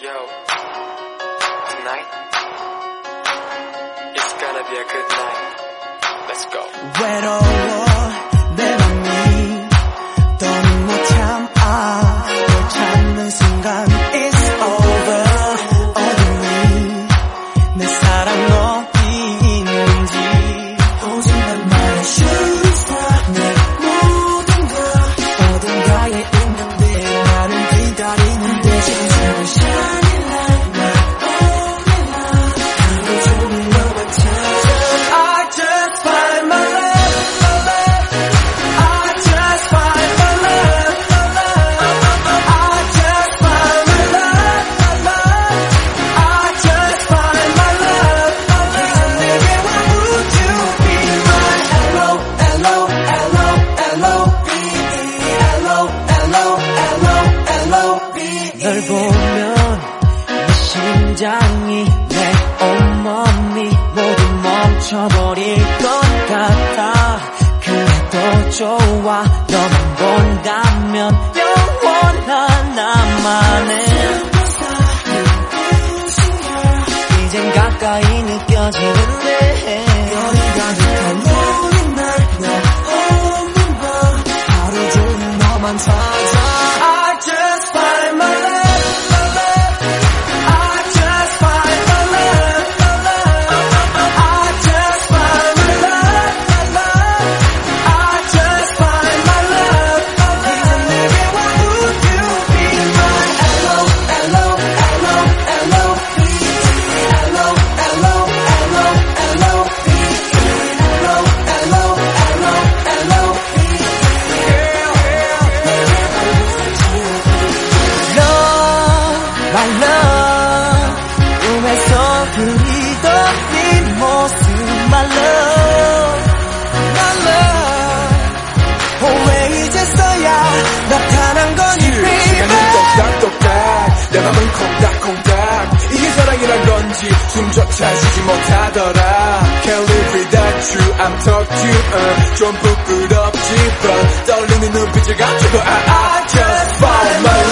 Yo, tonight it's gonna be a good night. Let's go. 널 보면 내 심장이 내 온몸이 모두 멈춰버릴 것 같아. 그래도 좋아. 너만 본다면 영원한 나만의 이젠 가까이 느껴지는데 열이 가득한 우린 날너 없는 밤 하루 종일 너만 찾아 네 모습 My love, my love oh, 왜 이제서야 나타난 거니 시간은 똑딱똑딱 내 맘은 콩닥콩닥 이게 사랑이란 건지 숨조차 쉬지 못하더라 Can't live without you I'm talk to you uh, 좀 부끄럽지 but 떨리는 눈빛을 가지고 I, I just fall